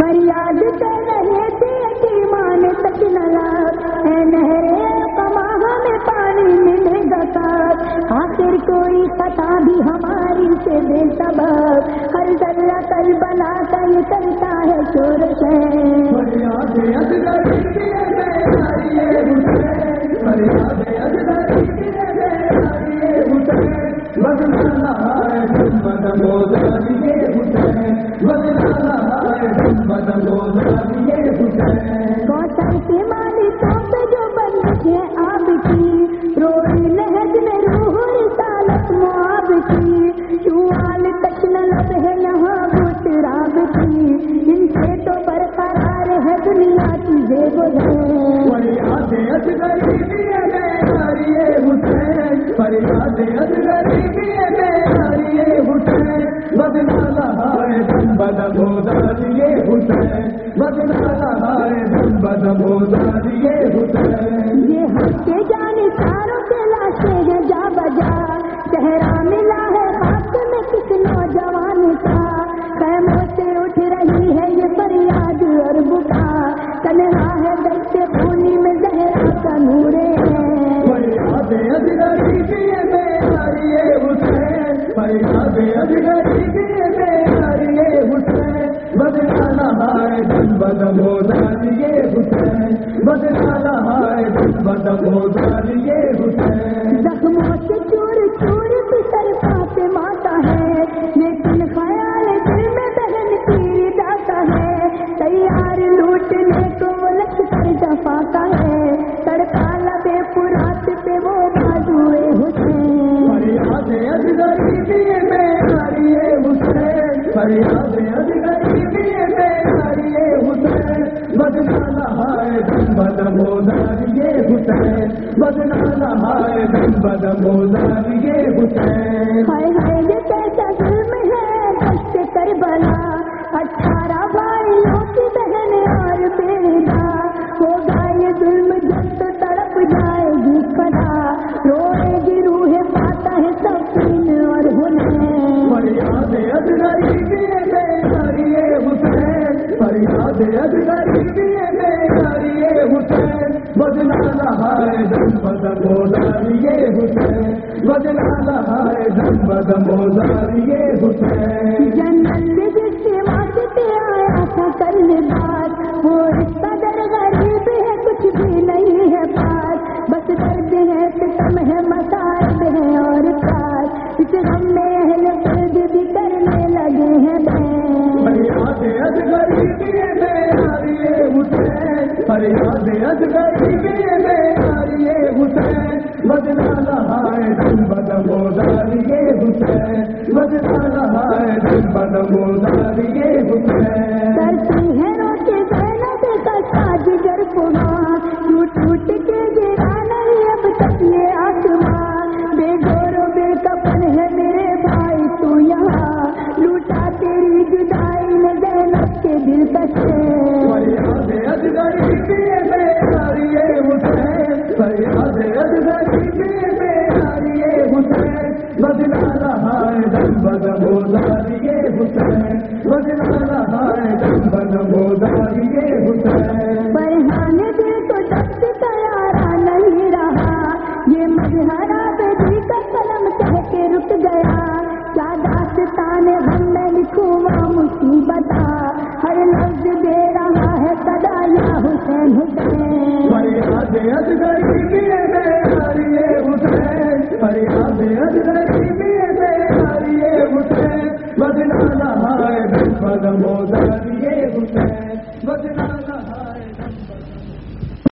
فریاد پہ رہے تھے مان تک نلا اے نہرے کماہ میں پانی ملے گا آخر کوئی خطا بھی ہماری سے بے سبب۔ ہر ذرہ کل بنا کر کرتا ہے شور شہر۔ کوثر کے مالکوں جو ہے کی لہج میں روح رسالت معاب کی۔ شوال لب ہے یہاں وہ کی۔ ان سے تو برقرار ہے دنیا کی فریاد ہے حسین۔ فریاد ہے حسین۔ ہے یہ ہم کے جانے ساروں کے لاشیں ہیں جا بجا چہرہ ملا ہے میں کس نوجوان کا خیموں سے اٹھ رہی ہے یہ فریاد اور بکا تنہا ہے دست خونی میں زہرا کا نورے ہے بدلا ہے گنبد گوداری حسین زخموں سے چور چور پتر پاتے ماتا ہے لیکن خیال دل میں بہن کی جاتا ہے تیار لوٹنے کو وہ لشکر دفاع ہے تڑکا پہ وہ بازوئے حسین فریاد حسین فریاد کیسا ظلم ہے دشت کربلا فریاد ازغری کی ہے بیداری حسین بدلا ہے گنبد گوداری حسین بدلا ہے گنبد گوداری حسین جنت فریاد ازغری کی ہے بیداری حسین بدلا ہے گنبد گوداری حسین بدلا ہے گنبد گوداری حسین کرتی حسین۔ حسین بدلا ہے حسین۔ بدلا ہے گنبد گوداری حسین۔ برہان دل کو دست تیارا نہیں رہا۔ یہ مظہرہ کا قلم کہہ کے رک گیا۔ کیا داستان میں لکھوں ہر لفظ دے رہا ہے صدا یا حسین حسین۔ فریاد ازغری کی بدلا ہے گنبد بدلا